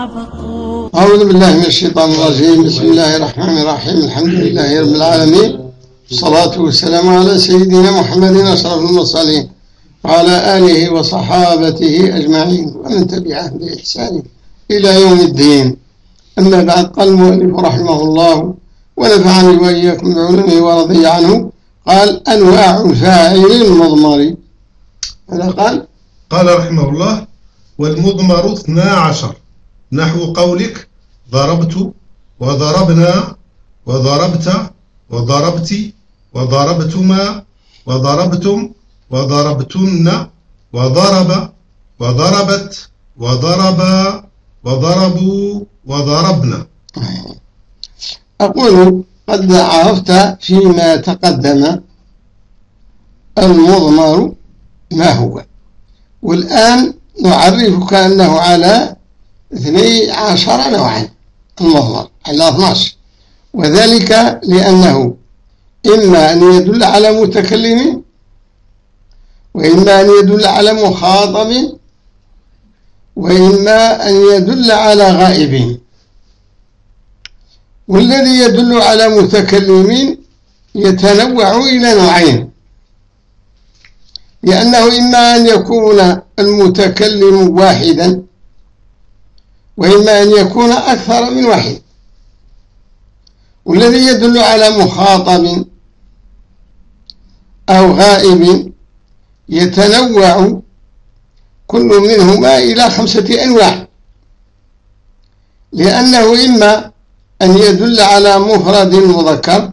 عبق أعوذ بالله من الشيطان الرجيم. بسم الله الرحمن الرحيم. الحمد لله رب العالمين. الصلاة والسلام على سيدنا محمد أشرف المرسلين وعلى آله وصحابته أجمعين ومن تبعهم بإحسان إلى يوم الدين. أما بعد قال المؤلف رحمه الله ونفعني وإياكم بعلمه ورضي عنه قال أنواع الفاعل المضمر هذا قال؟ قال رحمه الله والمضمر اثنا عشر نحو قولك ضربت وضربنا وضربت وضربت وضربتما وضربتم وضربتن وضرب وضربت وضربا وضربوا وضربنا. أقول قد عرفت فيما تقدم المضمر ما هو. والآن نعرفك أنه على اثني عشر نوعا. المضمر على 12 وذلك لأنه إما أن يدل على متكلم وإما أن يدل على مخاطب وإما أن يدل على غائب. والذي يدل على متكلمين يتنوع إلى نوعين. لأنه إما أن يكون المتكلم واحدا وإما أن يكون أكثر من واحد. والذي يدل على مخاطب أو غائب يتنوع كل منهما إلى خمسة أنواع. لأنه إما أن يدل على مفرد مذكر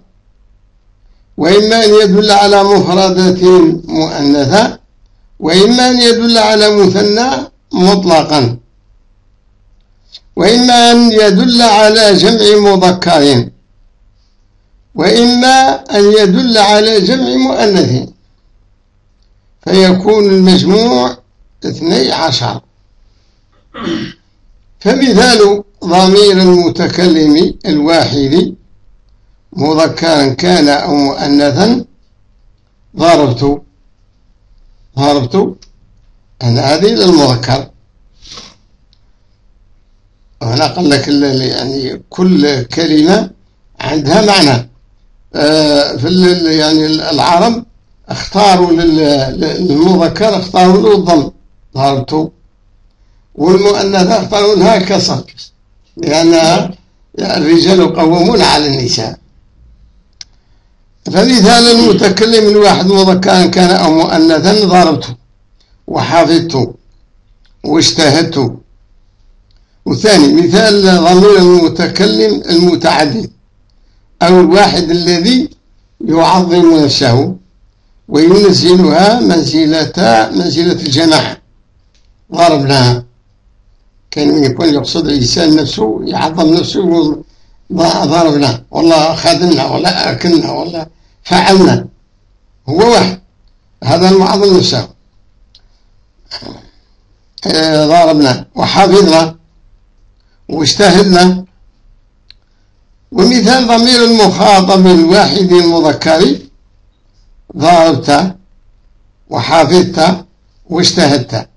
وإما أن يدل على مفردة مؤنثة وإما أن يدل على مثنى مطلقا. وإما أن يدل على جمع مذكر وإما أن يدل على جمع مؤنث. فيكون المجموع اثني عشر. فمثال ضمير المتكلم الواحد. مذكرا كان أو مؤنثا. ضربت. ضربت. أنا هذه للمذكر وهنا قال لك يعني كل كلمة عندها معنى. آه، في يعني العرب اختاروا للمذكر اختاروا له الضم ضربت والمؤنث اختاروا لها كسر. لأن الرجال قوامون على النساء. فمثال المتكلم الواحد مذكرا كان أو مؤنثا ضربته وحفظته واجتهدت. وثاني مثال ضمير المتكلم المتعدد. أو الواحد الذي يعظم نفسه وينزلها منزلة منزلة الجماعة ضربناها. كان من يكون يقصد الإنسان نفسه يعظم نفسه ضربنا والله أخذنا ولا أكلنا ولا فعلنا. هو واحد. هذا المعظم نفسه. آه، ضربنا وحفظنا. واجتهدنا. ومثال ضمير المخاطب الواحد المذكر ضربت وحافظت واجتهدت.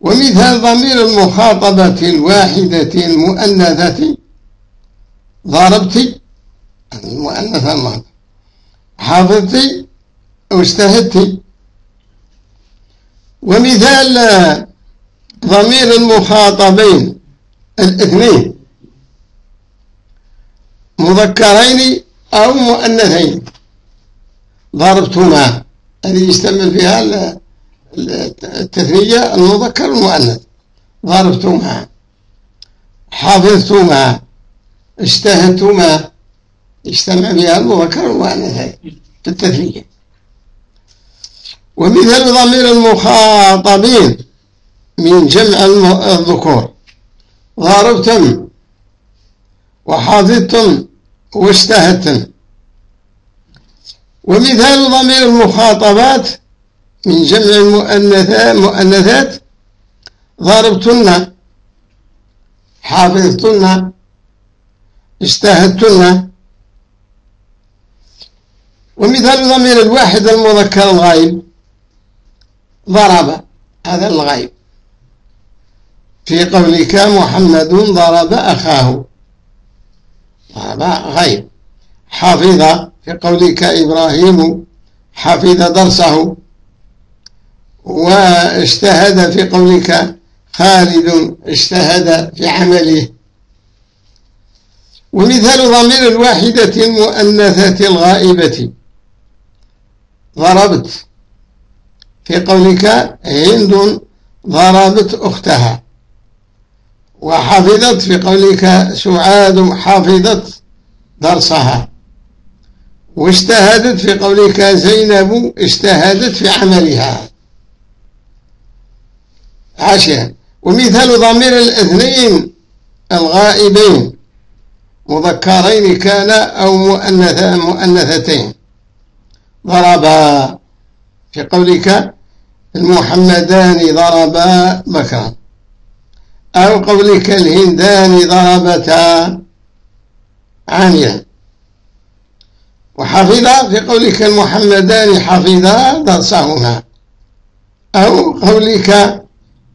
ومثال ضمير المخاطبة الواحدة المؤنثة ضربت المؤنثة المهضة حافظت واجتهدت. ومثال ضمير المخاطبين الاثنين مذكرين أو مؤنثين ضربتما هذه يستعمل فيها التثنية المذكر المؤنث ضربتما حافظتما اجتهدتما يجتمع بها المذكر والمؤنث في التثنية. ومثل ضمير المخاطبين من جمع الذكور. ضربتم وحافظتم واجتهدتم ومثال ضمير المخاطبات من جمع المؤنثات ضربتن حافظتن اجتهدتن. ومثال ضمير الواحد المذكر الغايب ضرب هذا الغايب في قولك محمد ضرب أخاه. ضرب غيب حفظ في قولك إبراهيم حفظ درسه. واجتهد في قولك خالد اجتهد في عمله. ومثال ضمير الواحدة المؤنثة الغائبة. ضربت. في قولك هند ضربت أختها. وحفظت في قولك سعاد حفظت درسها. واجتهدت في قولك زينب اجتهدت في عملها. عاشر ومثال ضمير الاثنين الغائبين. مذكرين كان أو مؤنثتين. ضربا. في قولك المحمدان ضربا بكرا. أو قولك الهندان ضربتا عانيا وحفظا في قولك المحمدان حفظا درسهما. أو قولك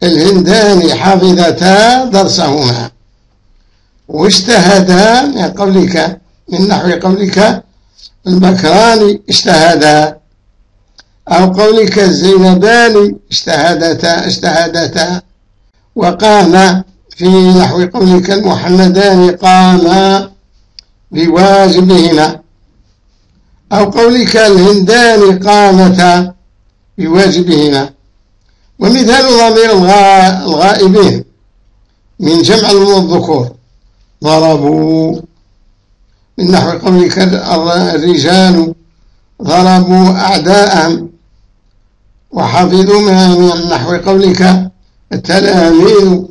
الهندان حفظتا درسهما. واجتهدا من قولك من نحو قولك البكران اجتهدا. أو قولك الزينبان اجتهدتا اجتهدتا. وقام في نحو قولك المحمدان قاما بواجبهما. أو قولك الهندان قامتا بواجبهما. ومثال ضمير الغائبين من جمع الذكور. ضربوا. من نحو قولك الرجال ضربوا أعداءهم. وحفظوا من نحو قولك التلاميذ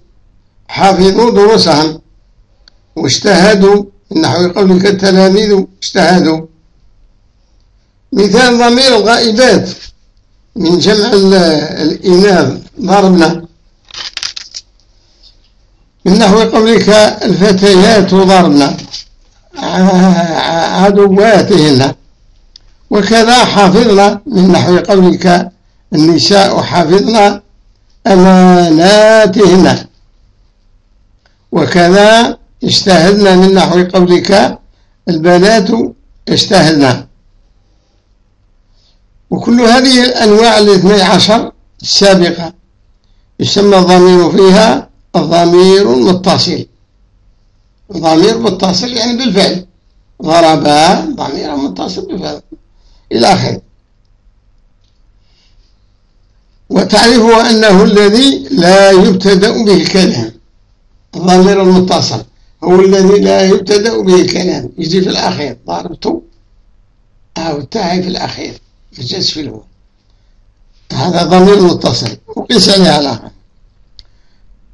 حفظوا دروسهم واجتهدوا من نحو قولك التلاميذ اجتهدوا مثال ضمير الغائبات من جمع الإناث ضربنا. من نحو قولك الفتيات ضربنا. عدواتهن. وكذا حافظنا. من نحو قولك النساء حافظنا. أماناتهن وكذا اجتهدنا من نحو قولك البنات اجتهدنا وكل هذه الأنواع الاثني عشر السابقة يسمى الضمير فيها الضمير المتصل. ضمير متصل يعني بالفعل. ضربا ضمير متصل بالفعل. إلى آخره. وتعرفه أنه الذي لا يبتدأ به الكلام. الضمير المتصل. هو الذي لا يبتدأ به الكلام. يجي في الأخير. ضربت أو التاء في الأخير. يجلس في الأول هذا ضمير متصل. وقيس عليه الآخر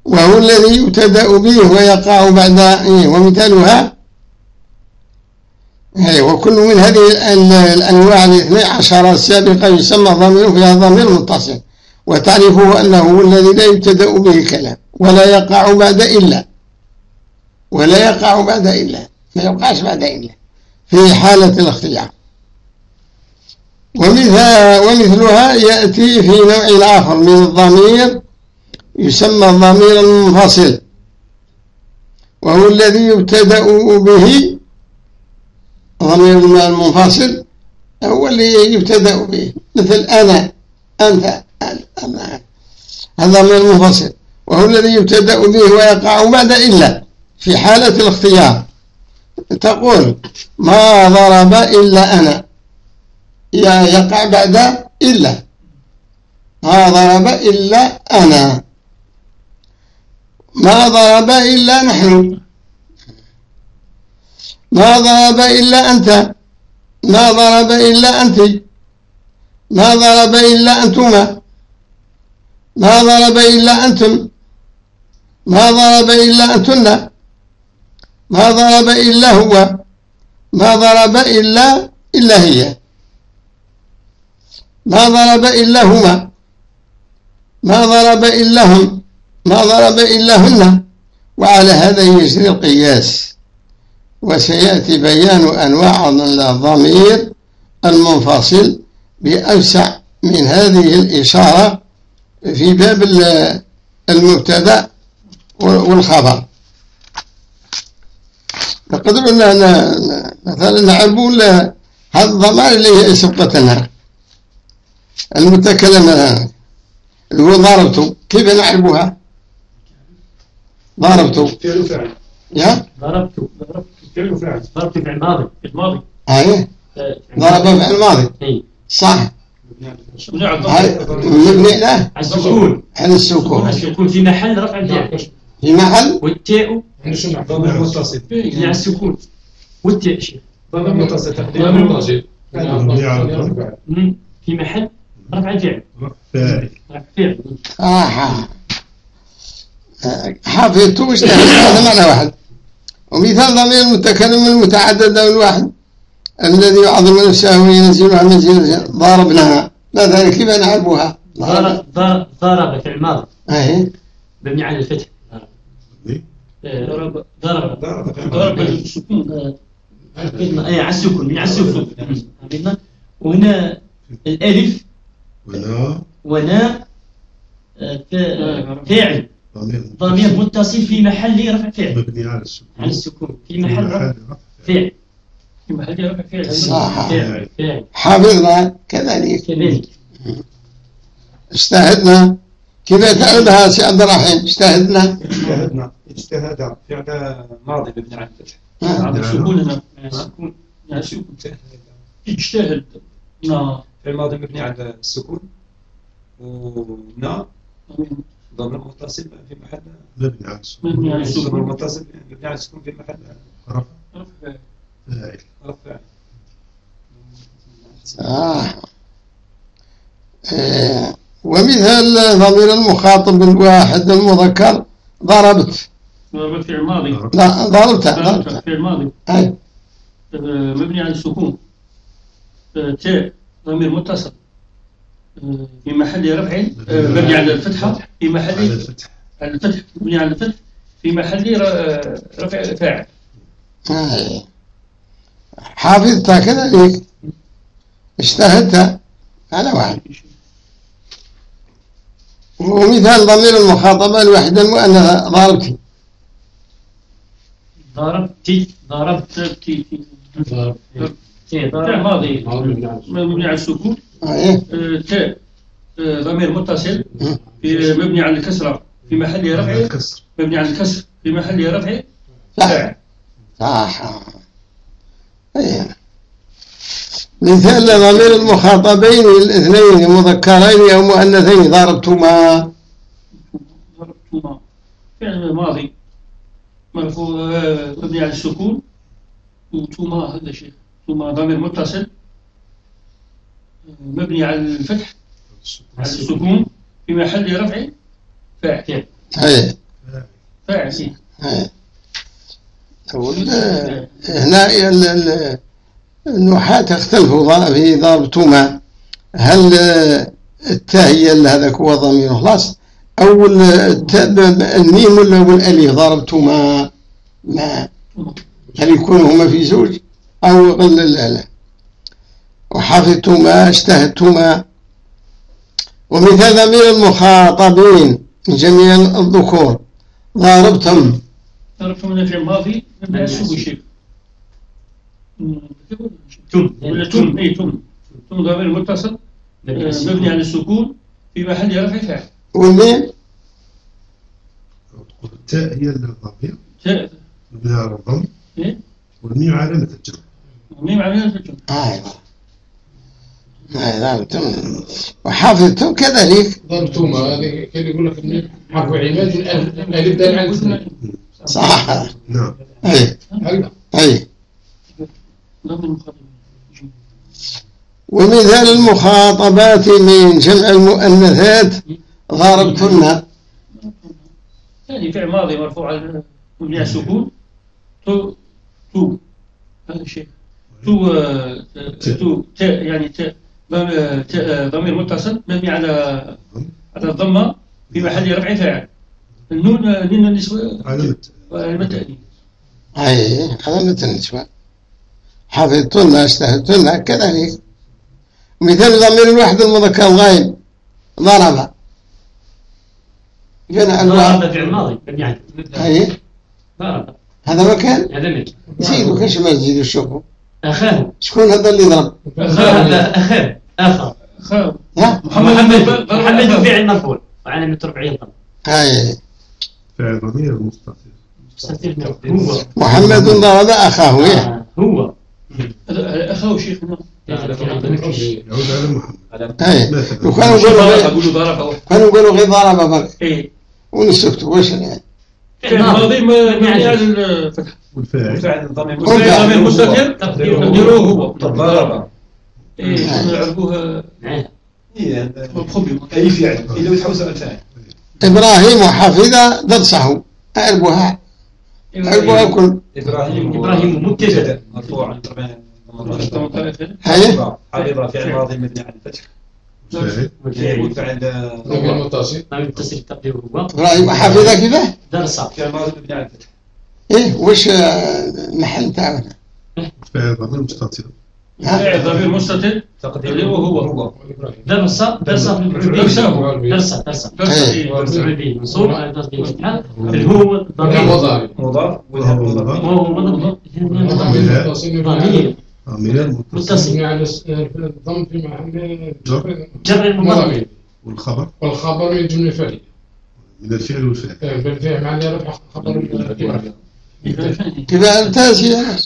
وهو الذي يبتدأ به ويقع بعد إيه؟ ومثالها. إيه وكل من هذه الأنواع الاثني عشر السابقة يسمى ضمير فيها ضمير متصل. وتعرفه أنه الذي لا يبتدأ به الكلام ولا يقع بعد إلا ولا يقع بعد إلا ما يوقعش بعد إلا في حالة الاختيار. ومثلها يأتي في نوع آخر من الضمير يسمى الضمير المنفصل وهو الذي يبتدأ به الضمير المنفصل هو اللي يبتدأ به مثل أنا أنت هذا ضمير منفصل وهو الذي يبتدأ به ويقع بعد إلا في حالة الاختيار. تقول ما ضرب إلا أنا. يقع بعد إلا. ما ضرب إلا أنا. ما ضرب إلا نحن. ما ضرب إلا أنت. ما ضرب إلا أنت. ما ضرب إلا أنتما. ما ضرب إلا أنتم. ما ضرب إلا أنتن. ما ضرب إلا هو. ما ضرب إلا إلا هي. ما ضرب إلا هما. ما ضرب إلا هم. ما ضرب إلا هن. وعلى هذا يجري القياس. وسيأتي بيان أنواع الضمير المنفصل بأوسع من هذه الإشارة. في باب ال- المبتدأ والخبر. نقدر أن مثلا نعرف ال- هذا الضمائر اللي هي سبقتنا المتكلم اللي هو ضربت كيف نعرفها؟ ضربت فعل وفاعل يا ضربت ضربت فعل وفاعل ضربت في الماضي. في الماضي. آه، ضرب فعل ماضي اي صح. مبني له السكون. على السكون؟ السكون في محل رفع الفعل في محل؟ والتاء؟ يعني ضمير متصل. يعني السكون. والتاء ضمير متصل. ضمير متصل. في محل رفع الفعل رفع آه. حافظت واجتهدت هذا معنى واحد. ومثال ضمير المتكلم المتعدد أو الواحد. الذي يعظم نفسه وينزلها منزلة ضاربناها؟ مثلا كيف نعرفها؟ ضرب ضرب ضرب في الماضي. أي. مبني على الفتح. مبني. آه، ضرب ضرب. ضرب. السكون اي على السكون من على السكون؟ وهنا الألف ولا؟ ونا آه، فا- فاعل ضمير. متصل في محل رفع فعل. مبني على السكون. على السكون في محل رفع فعل صح. حافظنا كذلك. كذلك اجتهدنا. كيف تعرفها سي عبد الرحيم؟ اجتهدنا. اجتهدنا. اجتهد فعل ماضي مبني على الفتح آه. على السكون على السكون اجتهد فعل ماضي مبني على السكون ونا ضمير متصل في محل. مبني على السكون مبني على السكون متصل مبني على السكون في محل. رفع. آه. آه. ومثال ضمير المخاطب الواحد المذكر ضربت. ضرب فعل ماضي لا ضربت ضرب ضربت. فعل ماضي أي. آه، مبني على السكون. آه، تاء ضمير متصل. آه، في محل رفع مبني على الفتحة. في على محل الفتح على الفتح مبني على الفتح. في محل ر- رفع فاعل. حافظتها كذلك اجتهدت على واحد. ومثال ضمير المخاطبة الوحدة المؤنثة ضربتي ضربتي ضربت تي تي تاء فعل ماضي مبني على السكون. أي. آه، تاء آه، ضمير متصل. مبني على الكسرة. في محل رفع مبني على الكسر. في محل رفع صح. فاعل صح. مثال ضمير المخاطبين الاثنين مذكرين أو مؤنثين ضربتما. ضربتما. فعل ماضي مرفوع آه، مبني على السكون. وتوما هذا شيء. توما ضمير متصل. آه، مبني على الفتح على السكون في محل رفع فاعل. فاعل إيه. وال- هنا ال- ال- النحاة اختلفوا في ضربتما هل التاء هي هذاك هو ضمير؟ خلاص. أو الميم ولا الألف ضربتما ما هل يكونوا هما في زوج؟ أو غل لا لا وحفظتما اجتهدتما ومثال ضمير المخاطبين جميع الذكور. ضربتم ضربتم هنا فعل ماضي مبني على السكون شيء. تم. ولا تم. اي تم. تم ضمير متصل آه، مبني على السكون في محل رفع فاعل. والميم تقول التاء هي الضمير. تاء. على الضم إيه؟ والميم علامة الجر. ميم علامة الجر. أي ضربتم وحفظتم كذلك. ضربتم هذه كان يقول لك من حرف عماد الالف دال على الاثنين صح. نعم. أي. ومثال المخاطبات من جمع المؤنثات ضربتن يعني فعل ماضي مرفوع على مبني على السكون تو تو. هذا الشيء تو آه، تو تاء يعني تاء، آه، ضمير متصل مبني على على الضمة في محل رفع فاعل. النون نون النسوه علامة وعلامة التأنيث أي هذا مثل النسوة حفظتن اشتهرتن كذلك. مثال ضمير الوحد المذكر الغائب ضرب. جنى ضرب الواحد فعل ماضي على أي. ضرب. هذا ما كان؟ هذا مجد زيدوا كاش ما تزيدوا شوفوا أخاه. شكون هذا اللي ضرب؟ أخاه أخا خاو ها؟ محمد محمد. ضرب- محمد ضرب- فعل مرفوع وعلامة رفعه الضم أي. هو. محمد ضرب أخاه إيه. آه، هو. هذا أخاه شيخنا؟ يعود على محمد. مثلا لو كانوا يقولوا غير أقول ضرب كانوا يقولوا غير ضرب برك إيه. ونسكتوا واش يعني؟ فعل ماضي مبني على الفتح والفاعل. مستتر تقديره هو. ضرب إيه نعرفوها. نعم. إيه، بخبي اي فعل الا يتحوز على الفاعل. إبراهيم حفظ درسه أعربها أعربها كل. إبراهيم. إبراهيم مبتدأ. مرفوع طبعا هاي؟ حافظ فعل ماضي مبني على الفتح. تقديره هو إبراهيم حفظ كيفاه درس. فعل ماضي مبني على الفتح. إيه واش آه، المحل تاعنا؟ فاعل ضمير مستتر فاعل ضمير مستتر تقديره هو هو. درس درس درس درس درس إيه. منصوب على تصديق الفتحة اللي هو ضمير. مضارب مضاف. وهو مضاف متصل. على- الضم في محل جر. جر المضمر مضارب والخبر. والخبر من جملة فعلية. من الفعل والفاعل بالفعل معنى رفع خبر. كيف أنتاز يا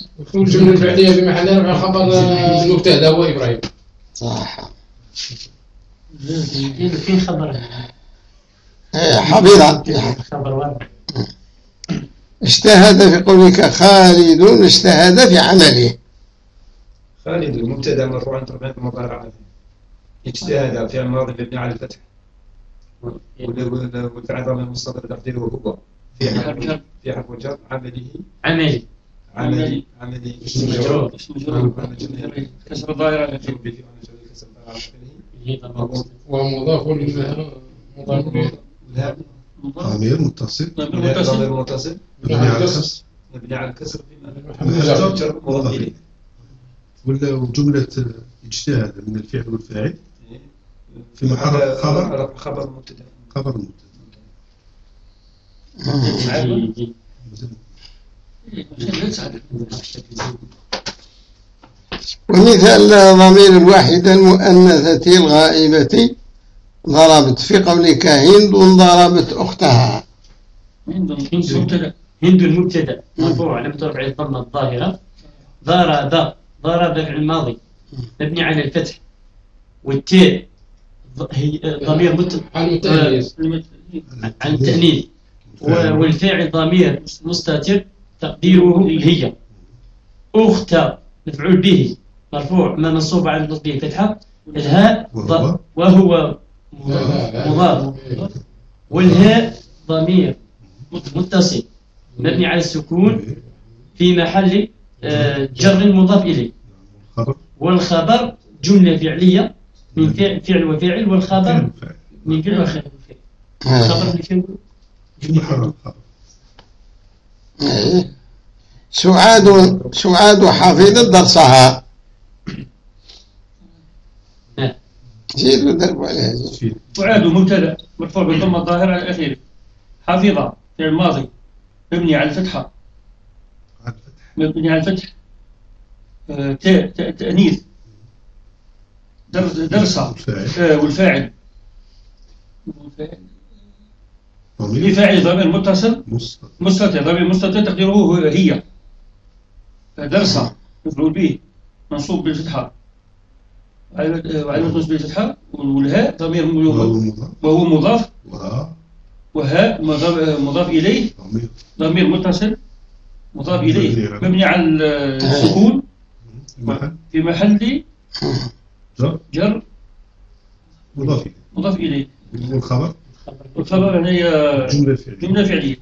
الفعلية في محل رفع خبر آه، المبتدأ هو إبراهيم. صح. فين خبر. إيه حفظ خبر واحد. اجتهد في قولك خالد اجتهد في عمله. خالد المبتدأ مرفوع طبعا مضارع عليه اجتهاد فعل ماضي مبني على الفتح. وال- وال- والفعل ضمير مستتر تقديره هو في حرف في حرف الجر عمله عملي عملي عملي اسم مجرور اسم مجرور كسر الظاهر على الفعل. به ونجر كسر على آخره. هي ضمير ومضاف مضاف ضمير متصل. ضمير ضمير متصل. متصل. مبني على الكسر مبني على الكسر في جر. جر مضاف ولا وجملة اجتهاد من الفعل والفاعل؟ في محل خبر. خبر مبتدأ. خبر مبتدأ. ومثال ضمير الواحدة المؤنثة الغائبة ضربت في قولك هند ضربت أختها. هند مبتدأ. هند المبتدأ. مرفوع لم ترفع الضمه الظاهرة. ضرب ضرب فعل ماضي مبني على الفتح. والتاء هي ضمير مت عن التأنيث. و- والفاعل ضمير مستتر تقديره هي. أخت مفعول به مرفوع ما منصوب على تصديق فتحة. الهاء ض- وهو؟ وهو مضاف. والهاء ضمير متصل. مبني على السكون في محل آه، جر مضاف إليه. خبر. والخبر جملة فعلية من فعل, وفاعل والخبر فعل. من فعل وفاعل آه. إيه. سعاد سعاد حفظت درسها. زيد ودربوا عليها. في وعاد مبتدأ مرفوع بالضمه الظاهره على الأخير. حافظه فعل ماضي. مبني على الفتحه مبني على الفتح. آه، تأنيث. درس درسها آه، والفاعل. والفاعل. في ضمير فاعل ضمير متصل؟ مستتر. ضمير مستتر تقديره هو- هي. درسها مفعول به. منصوب بالفتحة. وعلامة نصب بالفتحة. والهاء ضمير وهو مضاف. وهاء مضاف. إليه. ضمير. متصل. مضاف إليه. مبني على- السكون. في محل. جر. مضاف إليه. والخبر. والخبر هنا هي جملة فعلية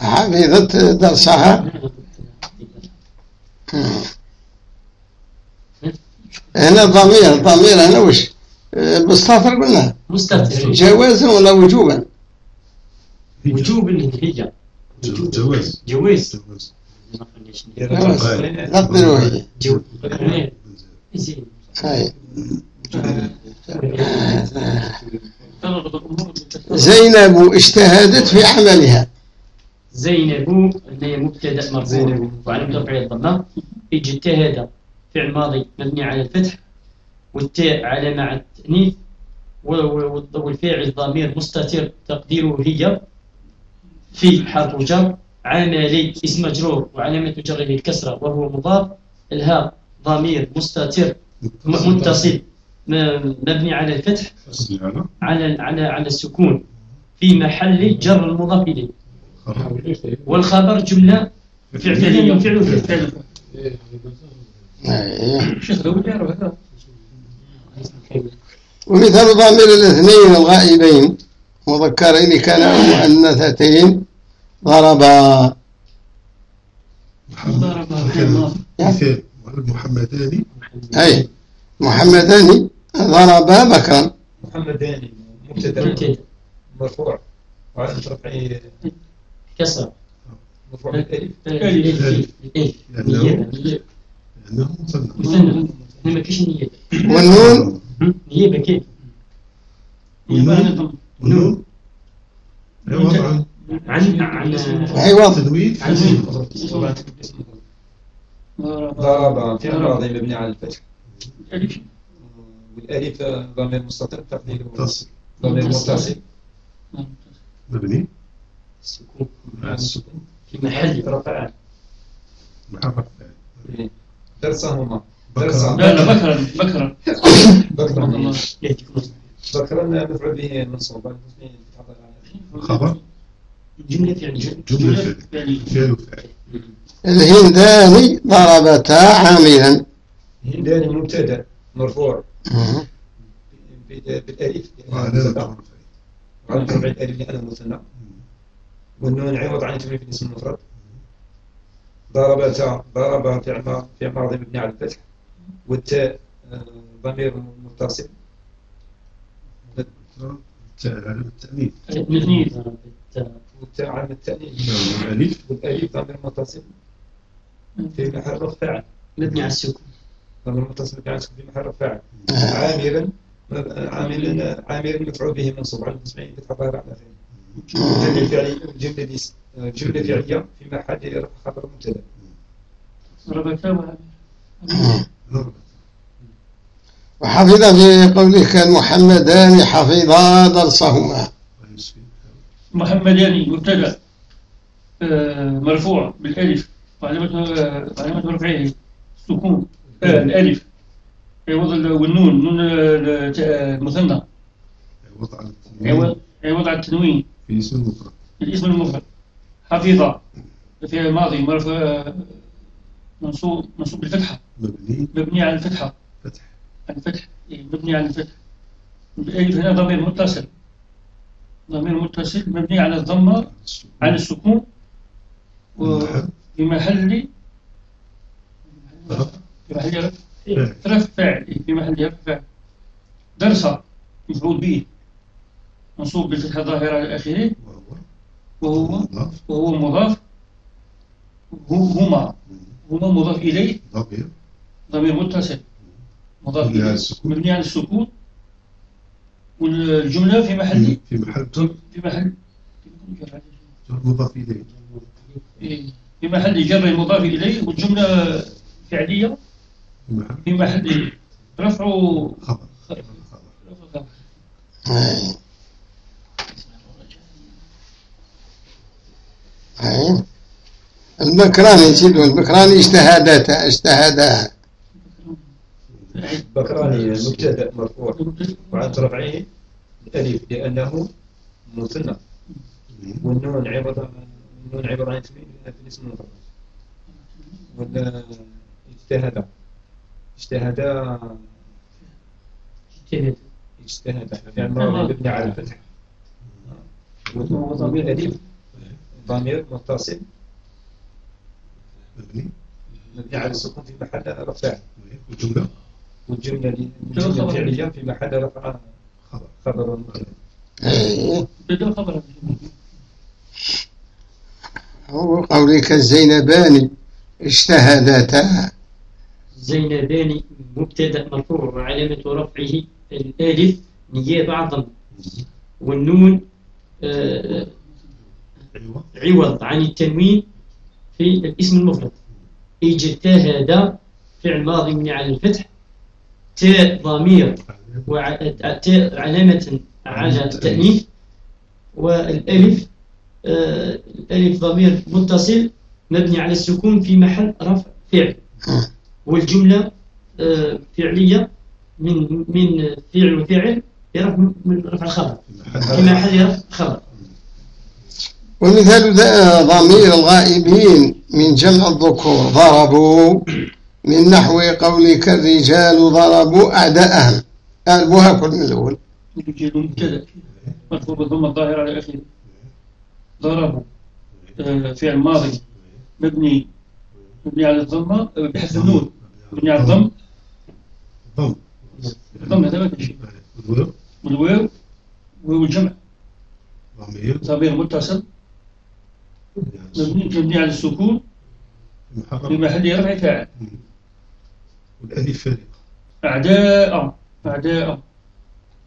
حفظت درسها هنا ضمير ضمير هنا وش آه، بالسطر قلنا مستتر جوازا ولا وجوبا وجوب هي جو- جواز جواز جواز جواز. نقدروا هاي زينب اجتهدت في عملها. زينب اللي هي مبتدأ مرفوع. وعلى رفع الضمة. اجتهد فعل ماضي مبني على الفتح والتاء على التأنيث. و- و- والفاعل ضمير مستتر تقديره هي في حرف جر. عملي اسم مجرور. وعلامة جره الكسرة وهو مضاف. الهاء ضمير مستتر متصل مبني على الفتح على على على السكون في محل جر المضاف خبر والخبر جملة فعلية فعل فعل. شيخ هذا ومثال ضمير الاثنين الغائبين. مذكرين كان مؤنثتين ضربا. ضرب مثال مثال محمدان أي محمدان ضربا بكرا محمداني مبتدأ مرفوع. وعلامة رفعه كسر. مرفوع. بالالف لأنه نيابة لأنه مثنى ما كاينش نيابة والنون؟ نيابة كيف والنون؟ عوض عن عن عن عن ضرب فعل ماضي مبني على الفتح ألف والألف ضمير مستتر تقديره متصل. ضمير متصل. مبني؟ السكون مع السكون في محل. رفع. محرك. درسهما بكرة. درسا لا لا بكرا بكرا بكرا. بكرا مفعول به منصوب خبر؟ جملة فعلية جملة فعل. يعني فعل وفاعل الهندان ضربتا عاملا هنداني مبتدا مرفوع بال- بالالف وعلى رفع الالف لأنه مثنى والنون عوض عن تمرين في الاسم المفرد ضربتا ضرب فعل ما- فعل ماضي مبني على الفتح والتاء آه، ضمير متصل التاء علامة التأنيث الاثنين والتاء على التأنيث والألف والالف ضمير متصل في محل رفع فاعل مبني على السكون ضمير متصل في في محل رفع فاعل عاملا عاملا عاملا مفعول به منصوب على المسمعين فتح ظاهر على جملة فعلية جملة ديس جملة فعلية في محل رفع خبر مبتدأ. ضربتا وعلى- ضرب وحفظ في قولك المحمدان حفظا درسهما. ويسفي محمداني مبتدأ. آه، مرفوع بالألف. وعلامة آه، وعلامة رفعه. السكون آه، الألف. عوض ال- والنون. نون ال- ت- آه، المثنى عوض عن التنوين. عوض عوض على التنوين. في اسم المفرد الاسم المفرد. حفظ في الماضي. مرفوع آه، منصوب منصوب بالفتحة. مبني. مبني على الفتحة. فتح. الفتح. إيه، مبني على الفتح. الألف هنا ضمير متصل. ضمير متصل. مبني على الضمة. على السكون. المحل. وفي محل. في محل رفع فاعل. في محل رفع درس مفعول به. منصوب بالفتحة الظاهرة على آخره وهو وهو مضاف. هما. هما مضاف إليه. ضمير متصل. مضاف إليه. مبني على السكون. والجملة في محل في محل في محل. مضاف إليه. إيه، في محل جر مضاف إليه والجملة فعلية في محل في محل رفع خبر خبر. خبر. أي. أي. البكران يسيدون البكران اجتهدتا اجتهدا بكراني مبتدأ مرفوع وعن رفعه الالف لأنه مثنى والنون عوض النون عن تنوين في الاسم المفرد ولا اجتهد. اجتهد. اجتهد. اجتهد فعل ماضي مبني على الفتح. وضمير الف ضمير متصل. مبني. مبني على السكون في محل رفع. والجملة. والجملة الجملة الفعلية في محل رفع خبر. خبر. بدون خبر. وقولك الزينبان اجتهدتا زينبان مبتدأ مرفوع وعلامة رفعه الآلف نيابة عن ضم والنون آه، عوض عن التنوين في الاسم المفرد. اجتهد فعل ماضي مبني على الفتح تاء ضمير وع- تاء علامة على التأنيث والألف الألف ضمير متصل مبني على السكون في محل رفع فعل. والجملة آه، فعلية من من فعل وفعل يرفع من رفع الخبر. في محل رفع خبر ومثال ذا ضمير الغائبين من جمع الذكور. ضربوا من نحو قولك الرجال ضربوا أعداءهم ألبوها كل من الأول. مرفوع بالضم الظاهر على اخره ضربوا آه، فعل ماضي مبني مبني على الضمة آه، بحذف النون. مبني على الضم. ضم الضم هذا ما في شيء. والواو والواو والجمع ضمير. متصل. مبني مبني على السكون. في محل رفع فاعل. والألف فارقة أعداء. أعداء.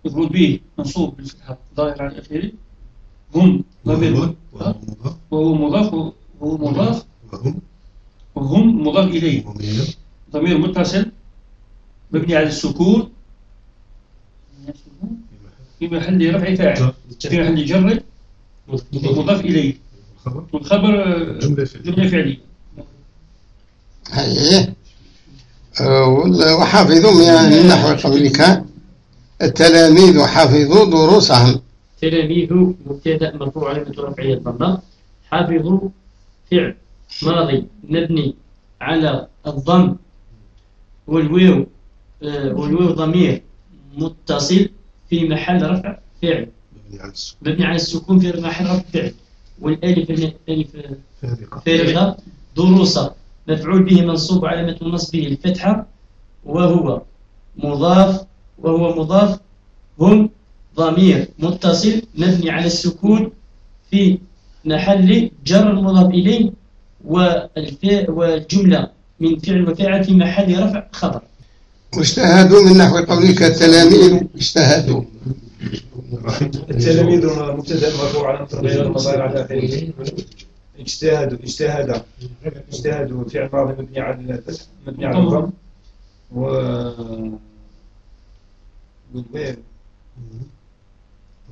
مفعول به منصوب بالفتحة. ظاهر على آخره هم ضمير وهو وهو مضاف وهو مضاف وهو مضاف وهم وهم مضاف إليه. ضمير متصل مبني على السكون في محل رفع فاعل. في محل جر مضاف إليه. الخبر والخبر جملة فعلية. هيه آه، وحافظوا من من نحو قولك التلاميذ حفظوا دروسهم. تلاميذ مبتدأ مرفوع علامة رفعه الضمة. حافظوا فعل ماضي مبني على الضم والواو آه، والواو ضمير متصل في محل رفع فعل. مبني على السكون. في محل رفع فعل. والألف ألف فارقة. فارغة دروسة مفعول به منصوب علامة نصبه الفتحة وهو مضاف وهو مضاف هم ضمير متصل مبني على السكون في محل جر مضاف إليه والف- والجملة من فعل وفاعل في محل رفع خبر. واجتهدوا من نحو قولك التلاميذ. اجتهدوا. التلاميذ مبتدا مرفوع على تغيير المصادر على آخره اجتهدوا اجتهد. اجتهدوا. فعل ماضي مبني على الفتح مبني على الضم. و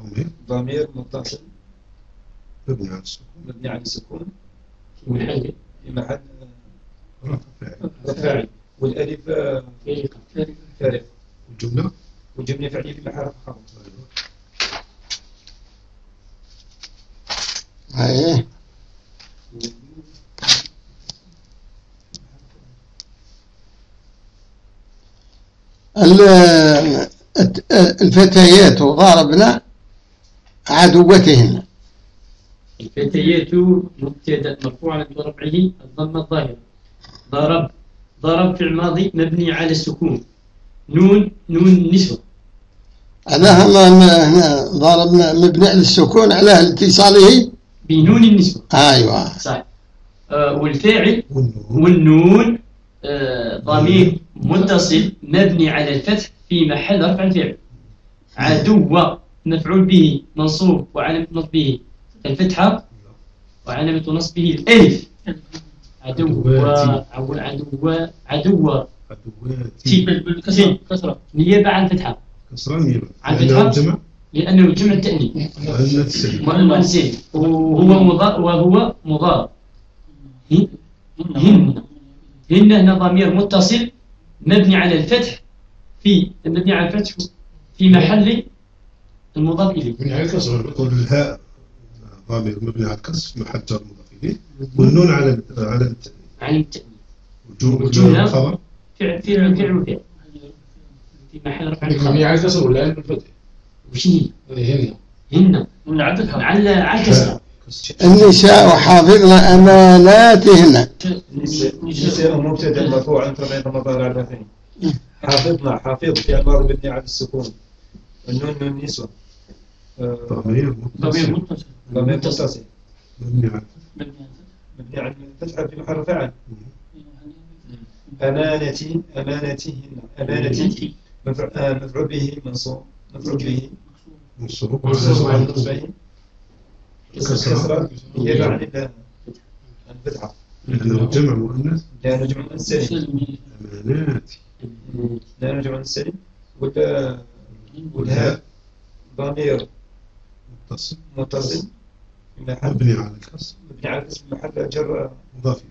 ضمير ضمير متصل. مبني على السكون. مبني على السكون. في محل. في محل. رفع فاعل. رفاعي والألف آه، فارغ. والجملة؟ والجملة فعليه في محل رفع خبر الت- الفتيات ضربن عدوتهن الفتيات مبتدأ مرفوع على رفعه الضمة الظاهرة ضرب ضرب في الماضي مبني على السكون. نون نون هذا هم هنا ضربنا مبني على السكون على اتصاله. بنون النسوة أيوه. صحيح. آه والفاعل والنون. والنون آه ضمير متصل مبني على الفتح في محل رفع الفعل. عدو. مفعول به منصوب وعلامة نصبه الفتحة وعلامة نصبه الألف عدو. عدو عدو عدو. عدواتي. بال- بالكسرة كسرة. نيابة عن الفتحة. كسران نيبة عن لأنه فتحة؟ جمع؟ لأنه جمع مؤنث. سالم وهو مضاف وهو مضاف هن. هن. هن هنا ضمير متصل مبني على الفتح في المبني على الفتح في محل المضاف إليه. من على الكسر قول الهاء ضمير مبني على الكسر في محل جر مضاف إليه. والنون على على الت- عن التأنيث. والجملة. الخبر. فعل فعل فعل وفعل في محل رفع مبني الخبر على الكسر ولا على الفتح؟ وش هي؟ هنا. هن من عدد على على الكسر النساء حافظن أماناتهن. نساء مبتدا مرفوع عن تبعين مضارع الباقين حافظنا حافظ في الماضي مبني على السكون. النون من النسوة آه، ضمير ضمير متصل. ضمير متصل. مبني على مبني على الفتحة في محل فعل. أمانتي أمانتهن أمانتي. آه، مفعول به منصوب. مفعول به منصوب. منصوب كسرة. كسرة يدل عن ال- الفتحة لأنه جمع مؤنث. لا نجم عن السلم أمانات لا نجم عن السلم ولا والهاء. ضمير. متصل. متصل. مبني على الكسر مبني على اسم محل جر مضاف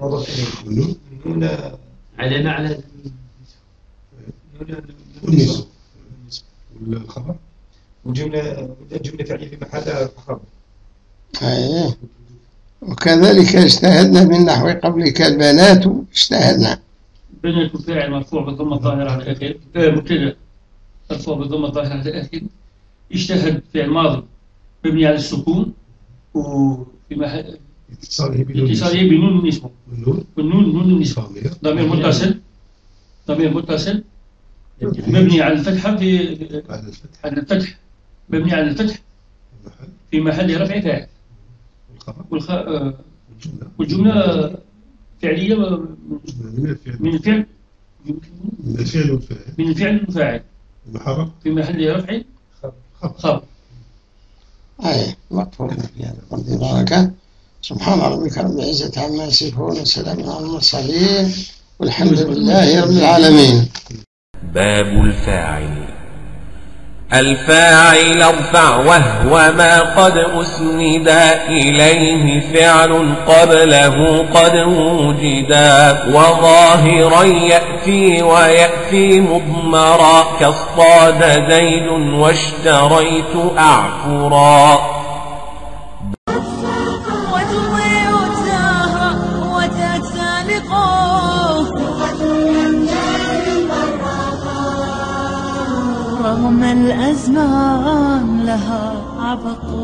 مضاف إليه. والنون نون على ما على نون والنسوة والخبر. وجملة جملة فعلية في محل خبر أيه. وكذلك اجتهدنا بالنحو قبلك البنات اجتهدنا. بنية فاعل مرفوع بالضمة الظاهرة على آه، مبتدأ مرفوع بالضمة الظاهرة على الآخر اجتهد فعل ماضي مبني على السكون وفي محل اتصاله بنون اتصاله بنون والنون والنون نون النسبة ضمير متصل. ضمير متصل. مبني على الفتحة في على الفتح. على الفتح. مبني على الفتح. في محل رفع فاعل. والخ... آه، والجملة. فعلية من الفعل. من الفعل. والفاعل. من الفعل المحرك. في محل رفع خبر أي مطلوب في هذا القرد بركة سبحان ربك رب العزة عما يصفون وسلام على المرسلين والحمد لله رب العالمين. باب الفاعل. الفاعل ارفع وهو ما قد أسند إليه فعل قبله قد وجدا وظاهرا يأتي ويأتي مضمرا كاصطاد زيد واشتريت أعفرا الأزمان لها عبق.